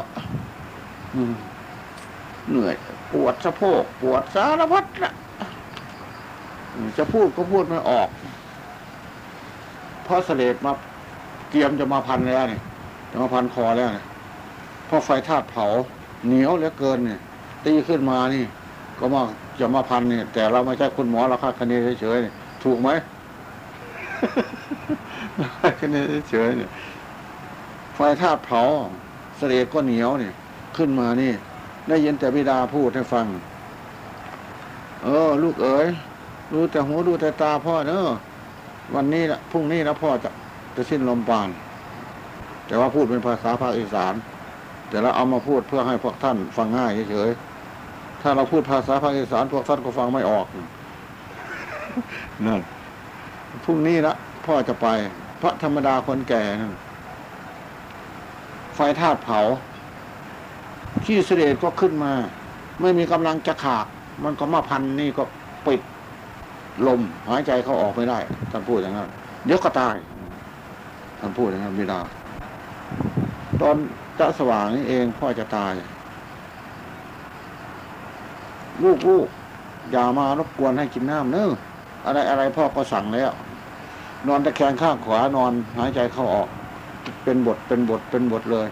S1: เหนื่อย ปวดสะโพก ปวดสารพัดนะ จะพูดก็พูดไม่ออก เพราะเสลดมาเตรียมจะมาพันแล้วเนี่ยจะมาพันคอแล้วเนี่ยเพราะไฟธาตุเผา เหนียวเหลือเกินเนี่ย ตีขึ้นมานี่ ก็มาจะมาพันเนี่ย แต่เราไม่ใช่คุณหมอเราคาดคะเนเฉยๆเนี่ยถูกไหมคาดคะเนเฉยๆเนี่ยไฟธาตุเผาเสลดก็เหนียวเนี่ย ขึ้นมานี่ ได้ยินแต่บิดาพูดให้ฟัง เออ ลูกเอ๋ย ดูแต่หูดูแต่ตาพ่อเนอะวันนี้ละพรุ่งนี้นะพ่อจะจะสิ้นลมปาณแต่ว่าพูดเป็นภาษาภาคอีสาน แต่เราเอามาพูดเพื่อให้พวกท่านฟังง่ายเฉยๆถ้าเราพูดภาษาภาคอีสานพวกท่านก็ฟังไม่ออกนั่นพรุ่งนี้ละพ่อจะไป พระธรรมดาคนแก่นั่นไฟธาตุเผาขี้เสด็จก็ขึ้นมา ไม่มีกำลังจะขาด มันก็มาพันนี่ก็ปิด ลมหายใจเขาออกไม่ได้ท่านพูดอย่างนั้นเดี๋ยวก็ตายท่านพูดอย่างนั้นบิดา ตอนจะสว่างนี่เองพ่อจะตาย ลูกลูกอย่ามารบกวนให้กินน้ำเนอะอะไรอะไรพ่อก็สั่งแล้ว นอนตะแคงข้างขวานอนหายใจเข้าออก เป็นบทเป็นบทเป็นบทเลย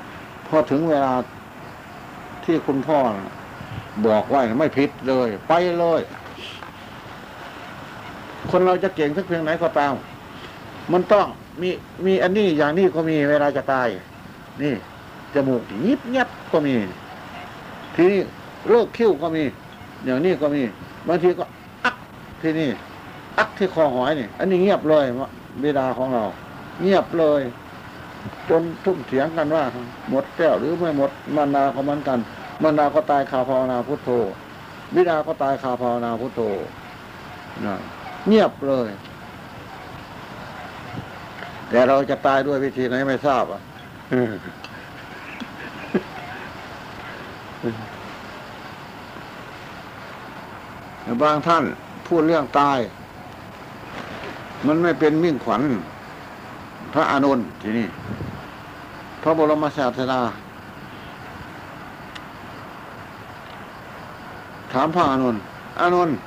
S1: พอถึงเวลาที่คุณพ่อบอกไว้น่ะไม่ผิดเลย ไปเลย คนเราจะเก่งสักเพียงไหนก็ตาม มันต้องมีมีอันนี้อย่างนี้ก็มีเวลาจะตาย นี่จมูกยิบยับก็มี ทีนี้โรคคิ้วก็มี อย่างนี้ก็มีบางทีก็อักที่นี่ อักที่คอหอยนี่ อันนี้เงียบเลยบิดาของเรา เงียบเลย จนทุ่มเถียงกันว่า หมดแก้วหรือไม่หมดมานนาก็เหมือนกันมานาก็ตายคาภาวนาพุทโธบิดาก็ตายคาภาวนาพุทโธนะ เงียบเลย แต่เราจะตายด้วยวิธีไหนไม่ทราบอะบางท่านพูดเรื่องตาย มันไม่เป็นมิ่งขวัญ พระอานนท์ที่นี่ พระบรมศาสดาถามพระอานนท์อานนท์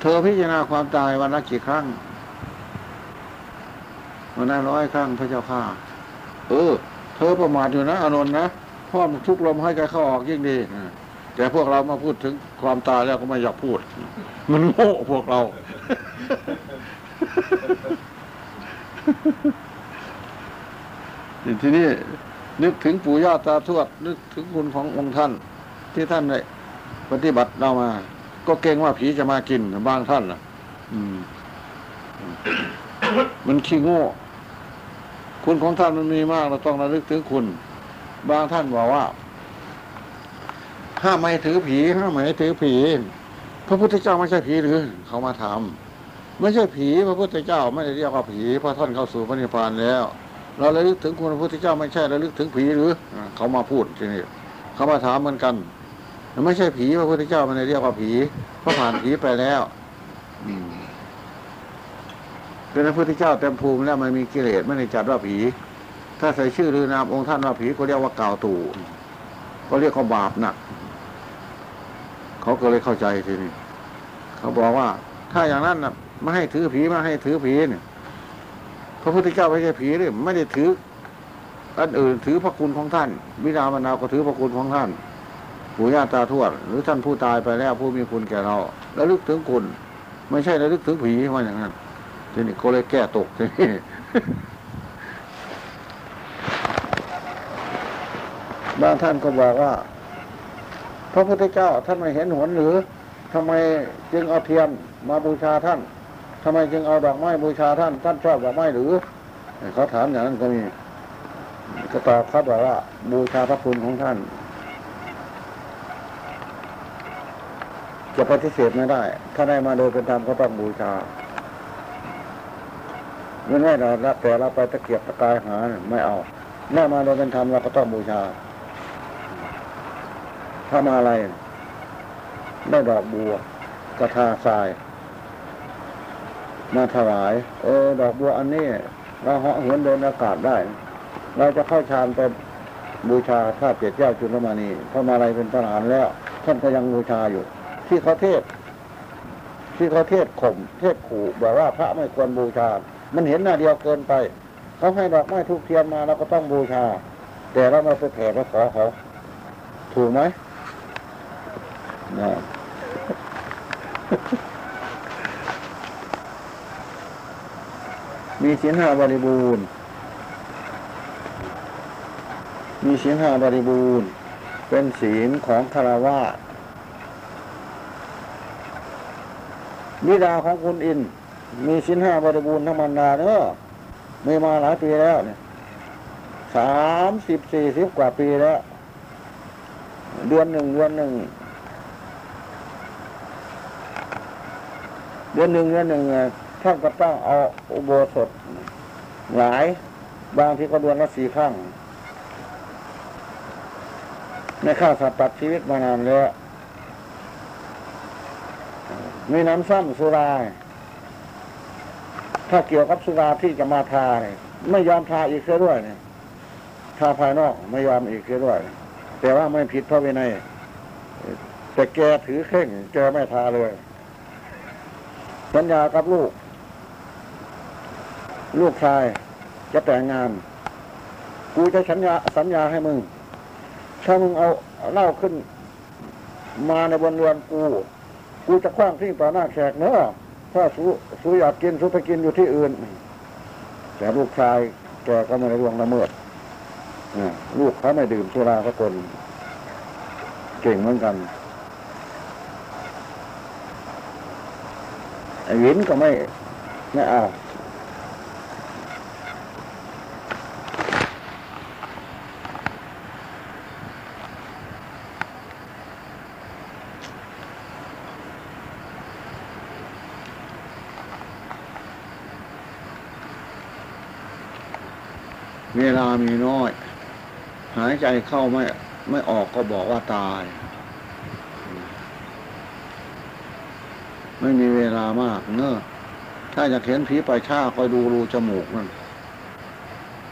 S1: เธอพิจารณาความตายวันละกี่ครั้ง วันละร้อยครั้งพระเจ้าข้าเออ เธอประมาทอยู่นะอานนท์นะพราะทุกลมให้ใจเข้าออกยิ่งดีแต่พวกเรามาพูดถึงความตายแล้วก็ไม่อยากพูด มันโง่พวกเรา ทีนี้นึกถึงปู่ย่าตาทวด นึกถึงคุณขององค์ท่าน ที่ท่านได้ปฏิบัติเรามา ก็เกรงว่าผีจะมากินบางท่านล่ะ อืม มันขี้โง่ คุณของท่านมันมีมากเราต้องระลึกถึงคุณ บางท่านบอกว่า ห้ามไม่ถือผีห้ามไม่ถือผี พระพุทธเจ้าไม่ใช่ผีหรือ เขามาถามไม่ใช่ผีพระพุทธเจ้าไม่ได้เรียกว่าผีเพราะท่านเข้าสู่พระนิพพานแล้ว เราระลึกถึงคุณพระพุทธเจ้าไม่ใช่ระลึกถึงผีหรือเขามาพูดทีนี้เขามาถามเหมือนกัน ไม่ใช่ผีพระพุทธเจ้าม่ได้เรียกว่าผีเพราะผ่านผีไปแล้วเป็นพระพุทธเจ้าเต็มภูมิแล้วไม่มีกิเลสไม่ได้จัดว่าผี ถ้าใส่ชื่อหรือนามองค์ท่านว่าผีก็เรียกว่าก่าวตู่ก็เรียกว่าบาปหนักเขาก็เลยเข้าใจทีนี้เขาบอกว่า ถ้าอย่างนั้นนะไม่ให้ถือผีไม่ให้ถือผีเนี่ยพระพุทธเจ้าไม่ใช่ผีเลยไม่ได้ถืออันอื่นถือพระคุณของท่าน วิดามานาวก็ถือพระคุณของท่าน ปู่ย่าตาทวด หรือท่านผู้ตายไปแล้วผู้มีคุณแก่เราแล้วลึกถึงคุณ ไม่ใช่ระลึกถึงผีว่าอย่างนั้นทีนี้ก็เลยแก้ตกทีนี้บางท่านก็บอกว่า พระพุทธเจ้าท่านไม่เห็นหนหรือทำไมจึงเอาเทียนมาบูชาท่านทำไมจึงเอาดอกไม้บูชาท่าน ท่านชอบดอกไม้หรือเขาถามอย่างนั้นก็มีก็ตอบเขาบอกว่าบูชาพระคุณของท่าน จะปฏิเสธไม่ได้ ถ้าได้มาโดยเป็นธรรมก็ต้องบูชาไม่แน่เราละแต่เราไปตะเกียบตะกายหาเนี่ยไม่เอาได้มาโดยเป็นธรรมเราก็ต้องบูชา ถ้ามาอะไร ได้ดอกบัวกระทาทราย มาถวาย เออ ดอกบัวอันนี้เราเหาะเหินเดินอากาศได้ เราจะเข้าฌานไปบูชาข้าเปียเจ้าจุลมานีพระมาลัยเป็นพระอรหันแล้ว ท่านก็ยังบูชาอยู่ ที่เขาเทศ ที่เขาเทศข่มเทศขู่บอกว่าพระไม่ควรบูชา มันเห็นหน้าเดียวเกินไป เขาให้ดอกไม้ทุกเทียนมาเราก็ต้องบูชา แต่เรามาไปแผ่ไปขอเขาถูกไหมนะมีศีลห้าบริบูรณ์ มีศีลห้าบริบูรณ์ เป็นศีลของคารวะ บิดาของคุณอิน มีศีลห้าบริบูรณ์ทั้งบรรดาเนอะมีมาหลายปีแล้วเนี่ยสามสิบสี่สิบกว่าปีแล้ว เดือนหนึ่งเดือนหนึ่งเดือนหนึ่งเดือนหนึ่งอะท่านก็ต้องเอาอุโบสถหลาย บางที่ก็เดือนละสี่ครั้งในข้าสัตว์ตัดชีวิตมานานแล้ว มีน้ำซ้ำสุรา ถ้าเกี่ยวกับสุราที่จะมาทาเนี่ยไม่ยอมทาอีกเสียด้วยเนี่ยทาภายนอกไม่ยอมอีกเสียด้วย แต่ว่าไม่ผิดพระวินัยแต่แกถือเข่งแกไม่ทาเลย สัญญากับลูก ลูกชายจะแต่งงาน กูจะสัญญาสัญญาให้มึง ถ้ามึงเอาเหล้าขึ้น มาในบนเรือนกู กูจะคว้างที่ป่าหน้าแขกเนอะถ้าสูสูอยากกินสูไปกินอยู่ที่อื่น แต่ลูกชายแกก็ไม่ได้ล่วงละเมิดลูกเขาไม่ดื่มสุราสักคนเก่งเหมือนกันไอ้วินก็ไม่ไม่เอา เวลามีน้อย หายใจเข้าไม่ไม่ออกก็บอกว่าตาย ไม่มีเวลามากเนอะถ้าอยากเห็นผีไปชาคอยดูรูจมูกนั่น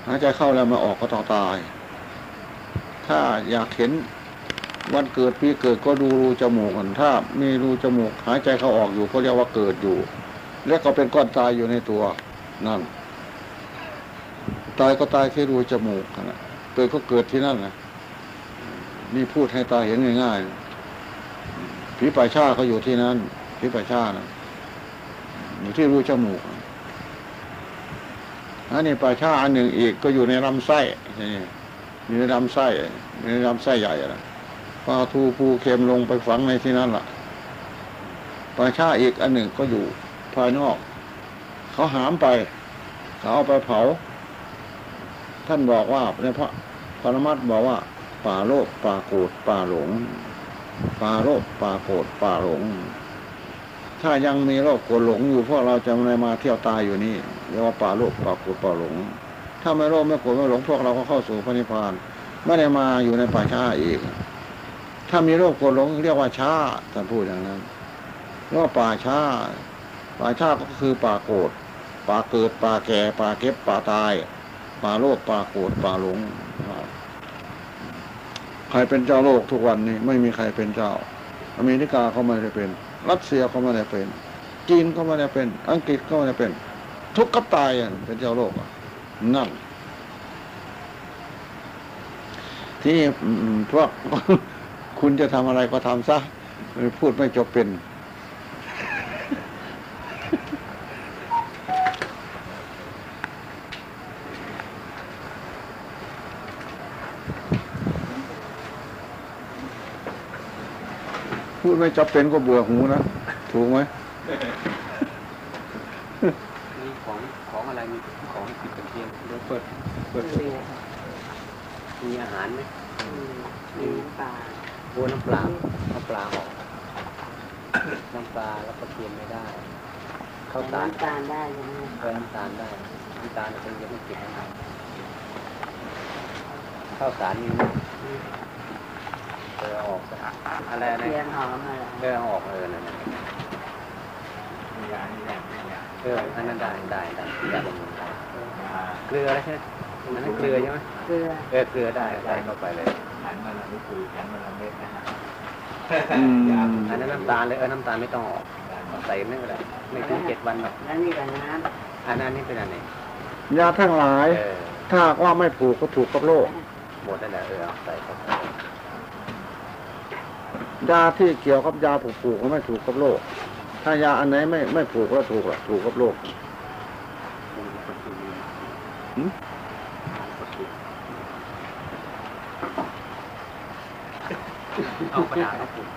S1: หายใจเข้าแล้วมาออกก็ต้องตาย ถ้าอยากเห็นวันเกิดปีเกิดก็ดูรูจมูกกันถ้ามีรูจมูก หายใจเข้าออกอยู่ก็เรียกว่าเกิดอยู่ แล้วก็เป็นก้อนตายอยู่ในตัวนั่น ตายก็ตายแค่รูจมูกนะเกิดก็เกิดที่นั่นนะนี่พูดให้ตาเห็นง่ายๆผีป่าชาเขาอยู่ที่นั้นผีป่าชานะอยู่ที่รูจมูกอันนี้ป่าชาอันหนึ่งอีกก็อยู่ในลำไส้นี่อยู่ในลำไส้อยู่ในลำไส้ใหญ่นะปลาทูปูเค็มลงไปฝังในที่นั่นล่ะป่าชาอีกอันหนึ่งก็อยู่ภายนอก เขาหามไป เขาเอาไปเผา ท่านบอกว่าในพระปรมัตถ์บอกว่า ป่าโลกป่าโกรธป่าหลง ป่าโลกป่าโกรธป่าหลง ถ้ายังมีโรคโกรธหลงอยู่พวกเราจะไม่มาเที่ยวตายอยู่นี่เรียกว่าป่าโลกป่าโกรธป่าหลง ถ้าไม่โลภไม่โกรธไม่หลงพวกเราก็เข้าสู่พระนิพพาน ไม่ได้มาอยู่ในป่าช้าอีก ถ้ามีโรคโกรธหลงเรียกว่าช้าท่านพูดอย่างนั้นเรียกว่าป่าช้า ป่าช้าก็คือป่าโกรธป่าเกิดป่าแก่ป่าเก็บป่าตาย ป่าโลกป่าโกรธป่าหลงใครเป็นเจ้าโลกทุกวันนี้ไม่มีใครเป็นเจ้า อเมริกาเขาไม่ได้เป็น รัสเซียเขาไม่ได้เป็น จีนก็ไม่ได้เป็น อังกฤษก็ไม่ได้เป็น ทุกกับตายเป็นเจ้าโลกนั่นที่พวกคุณจะทำอะไรก็ทำซะ พูดไม่จบเป็น ดไม่จำเป็นก็เบื่อหูนะ ถูกไหม
S2: มีของของอะไรมีของให้กินกันเที่ยงเดี๋ยวเปิดเปิดมีอาหารไหม
S3: มีปลา
S2: โอ้น้ำปลาน้ำปลาออกน้ำปลาแล้วก็เทียมไม่ได้ข้าวสาร
S3: น้ำตาลได้ใช่ไหม
S2: เออน้ำตาลได้น้ำตาลเป็นยังไม่เก็บนะข้าวสารนี่เอ อออกซะอะไร
S3: เที
S2: เนี่ย
S3: ยมหอมอะไร
S2: เออเอออกเออนั่นน่ะเอออันนั้นได้ได้ได้ได้เกลืออะไรใช่ไหมอันนั้นเกลือใช่ไหม
S3: เกลือ
S2: เออเกลือได้ใส่เข้าไปเลย
S1: อืมา
S4: ละเม็ดนะฮะ
S2: อันนั้นน้ำตาลเลยเออน้ำตาลไม่ต้องออกใส่ไม่ก็ได้ไม่ถึงเจ็ดวันหรอก
S3: แล้วนี่กับน้ำ
S2: อันนั้นนี่เป็นอันไหน
S1: ยาทั้งหลาย ถ้ากว่าไม่ผูกก็ถูกกับโรค
S2: หมดแหละเออใส่เข้าไป
S1: ยาที่เกี่ยวกับยาผูกผูกก็ไม่ถูกกับโรคถ้ายาอันไหนไม่ไม่ผูกก็ถูกละถูกกับโรคหืม
S2: เอากระดาษเอาปุ่ม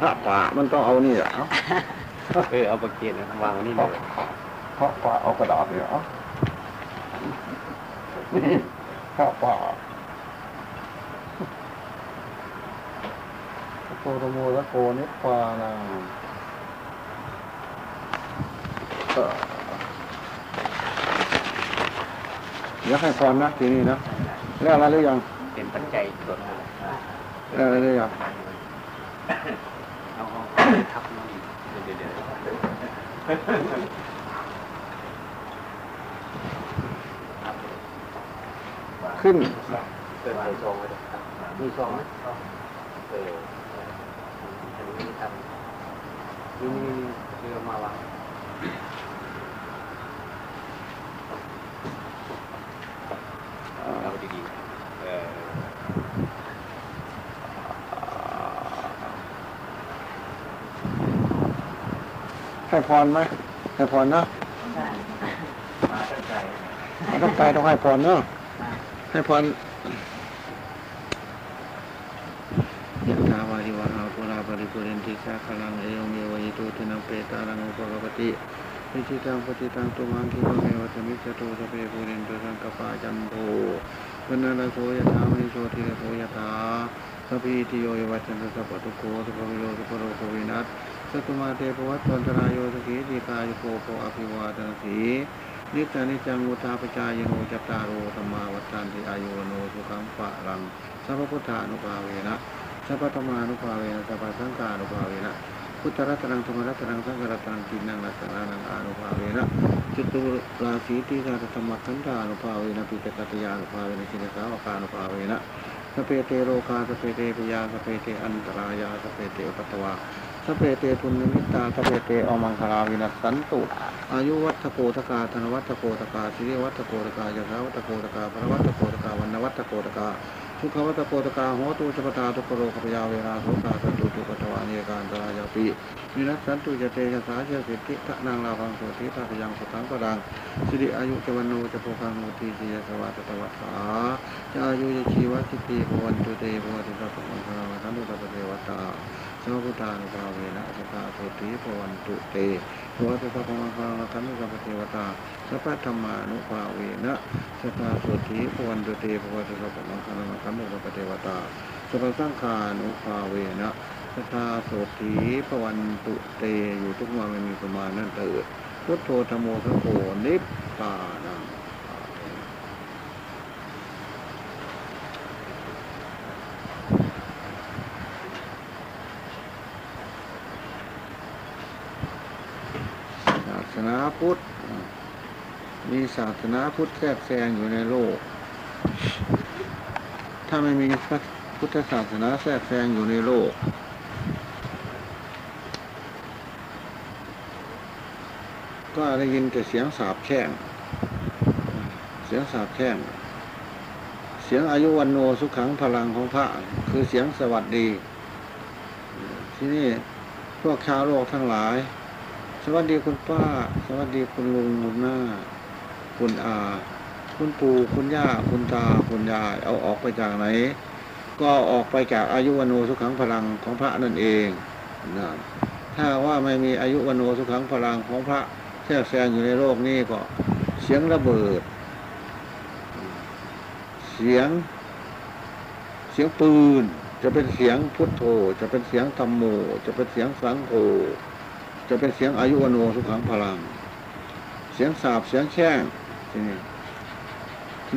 S1: ถ้าป่ามันต้องเอานี่อะเอา
S2: เออเอาปากเกียนวางไว้นี่เลย
S1: เพราะป่าเอากระดาษเนี่ยเอานี่ถ้าป่า โกโตโมและโกนิปานาเออเดี๋ยวให้พรนะทีนี้นะแล้วอะไรหรือยัง
S2: เป็นปัจจัยตรวจ
S1: แล้วอะไรหรือยัง
S2: เอาเอาทับน้องเดี๋ยวเดี๋ยว
S1: ขึ้น
S2: เปิดใส่ซองไว้ด้วยมีซองไหมเอออันนี้ทำนี่นี่นี่เรือมาวางเอาดีๆเออ
S1: ให้พรไหมให้พรนะำ
S3: ได้
S2: มาตั้งใจ
S1: ต้องใจต้องให้พรเนาะให้พรยะถาวาริวหาปุราปริปุเรนติสาคลังเอวเมวะยิโตุตินังเปตานังอุปกปติวิจิตังปฏิตังตุมังคิวะเมวะสมิจโตสเพปุเรนตุสังกปาจัมโภวันนาโสยะถามณิโสติระโสยะถาสัพพิติโยยวัจันตสัพพะทุโกสุภวิโยสุภโรโควินัสสตุมาเตปวัตตันตรายโยสกิติกายโกโภอภิวาทนาสีนิจจานิจังุทาปจายโนจัตตารโอธรรมาวัฏฏานติอายุวโนสุขังปะรังสัพพพุทธานุภาเวนะสัพพธรรมานุภาเวนะสัพพสังฆานุภาเวนะ พุทธรัตนังธรรมรัตนังสังฆรัตนังกินังรัตนานังอนุภาเวนะจตุราศีติการธรรมขันธานุภาเวนะปิจกัตยานุภาเวนะชินสาวกานุภาเวนะสเปเตโลกาสเปเตปยาสเปเตอันตรายาสเปเตอุปตวาสเปเตทุนนิมิตาสเปเตอมังคลาวินัสสันตุอายุวัฒโกตกาธนวัฒโกตกาสิริวัฒโกตกายศวัฒโกตกาพระวัฒโกตกาวันวัฒโกตกา ทุกขวัตโกตกาโหตุสัพพตาตุกโรขปยาเวราโสกาสันตุตุกตวานิยการตรายาปีมินัสสันตุจเตชะสาเชสิทธิทะนางลาภังโสธิทาพยังสุตังปรังสิริอายุจวันโนจะโพคังโมทีสิยสวัตตวัสสาจะอายุยชีวสิทธิภวันตุเตภวติสัพพมังคลังสันตุสัพพเทวตา สัมพุทธานุภาเวนะสัพพะโสติภวันตุเตโสติสัพพมังคลังคันตุสัพพเทวตาสัพพะธรรมานุภาเวนะสัพพะโสติภวันตุเตภวติสัพพมังคลังคันตุสัพพเทวตาสัพพะสังฆานุภาเวนะสัทธาโสติภวันตุเตอยู่ทุกวันไม่มีประมาณนั่นเถิดพุทโธธรรมโมสังโฆนิพพานังศาสนา พุทธ มีศาสนาพุทธแทรกแซงอยู่ในโลก ถ้าไม่มีพระพุทธศาสนาแทรกแซงอยู่ในโลก ก็ได้ยินแต่เสียงสาบแช่ง เสียงสาบแช่ง เสียงอายุวันโนสุขังพลังของพระ คือเสียงสวัสดี ที่นี่พวกชาวโลกทั้งหลาย สวัสดีคุณป้า สวัสดีคุณลุงคุณหน้าคุณอา คุณปู่คุณย่า คุณตา คุณยาย เอาออกไปจากไหนก็ก็ออกไปจากอายุวโนสุขังพลังของพระนั่นเองนะถ้าว่าไม่มีอายุวโนสุขังพลังของพระแทรกแซงอยู่ในโลกนี้ก็เสียงระเบิด เสียง เสียงปืน จะเป็นเสียงพุทโธ จะเป็นเสียงธรรมโม จะเป็นเสียงสังโฆ จะเป็นเสียงอายุวโนสุขังพลัง เสียงสาบเสียงแช่งทีนี้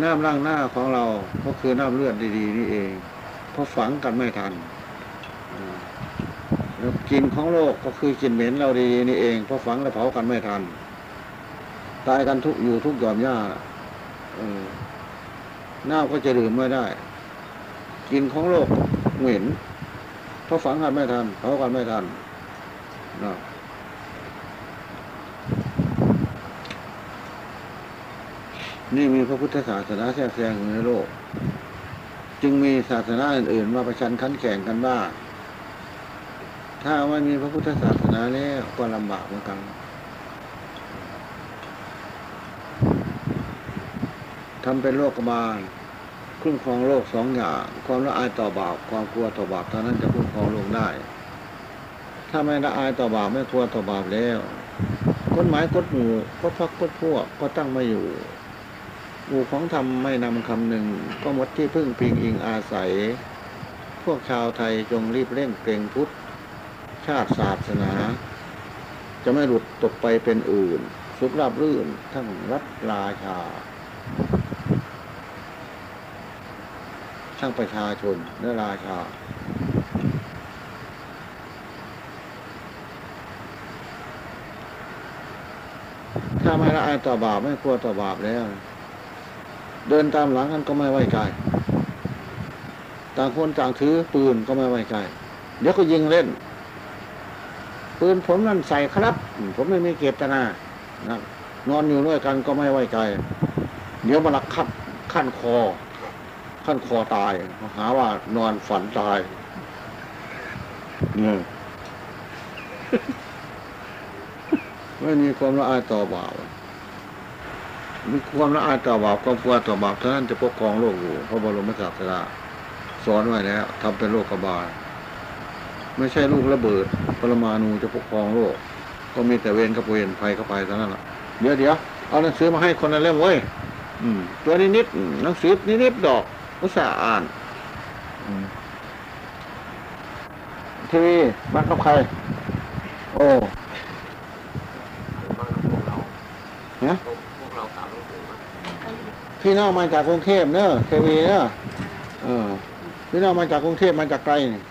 S1: น้ำล่างหน้าของเราก็คือน้ำเลือดดี ๆ นี่เอง เพราะฝังกันไม่ทันแล้วกินของโลกก็คือกินเหม็นเราดีๆนี่เอง เพราะฝังและเผากันไม่ทัน ตายกันทุกอยู่ทุกหย่อมหญ้าเออน้ำก็จะดื่มไม่ได้ กินของโลกเหม็นเพราะฝังกันไม่ทันเผากันไม่ทันนะ นี่มีพระพุทธศาสนาแทรกแซงอยู่ในโลก จึงมีศาสนาอื่นๆมาประชันขันแข่งกันบ้างถ้าไม่มีพระพุทธศาสนาแล้วก็ลำบากเหมือนกัน ทำเป็นโลกบาลคุ้มครองโลกสองอย่างความละอายต่อบาปความกลัวต่อบาปเท่านั้นจะคุ้มครองโลกได้ ถ้าไม่ละอายต่อบาปไม่กลัวต่อบาปแล้วกฎหมายกฎหมู่กฎพักกฎพวกก็ตั้งไม่อยู่ หมู่ของธรรมไม่นำคำหนึ่ง ก็มดที่พึ่งพิงอิงอาศัย พวกชาวไทยจงรีบเร่งเกรงพุทธ ชาติศาสนา จะไม่หลุดตกไปเป็นอื่น สุขราบรื่นทั้งรัฐราชาทั้งประชาชนและราชาถ้าไม่ละอายต่อบาปไม่กลัวต่อบาปแล้ว เดินตามหลังกันก็ไม่ไว้ใจต่างคนต่างถือปืนก็ไม่ไว้ใจเดี๋ยวก็ยิงเล่น ปืนผมนั่นใส่ครับ ผมไม่มีเจตนานะนอนอยู่ด้วยกันก็ไม่ไว้ใจ เดี๋ยวมาลักคัดขั้นคอ ขั้นคอตาย หาว่านอนฝันตายเนี่ยไม่มีความละอายต่อบาป ความละอายต่อบาปความกลัวต่อบาปเท่านั้นจะปกครองโลกอยู่พระบรมศาสดาสอนไว้แล้วทำเป็นโลกบาล ไม่ใช่ลูกระเบิดปรมาณูจะปกครองโลก ก็มีแต่เวรกับเวรภัยเข้าไปเท่านั้นแหละเดี๋ยวเดี๋ยวเอาหนังสือมาให้คนละเล่มเว้ยอืมตัวนิดนิดๆอืมหนังสือนิดนิดๆดอกอุตส่าห์อ่านอืมทีวีบ้านกับใคร โอ้
S2: บ้างพวกเรา
S1: ฮะ
S2: พวกเรากราบหลวงปู่มั้ง
S1: พี่น้องมาจากกรุงเทพเนอะเควีเนอะเออพี่น้องมาจากกรุงเทพมาจากไกลนี่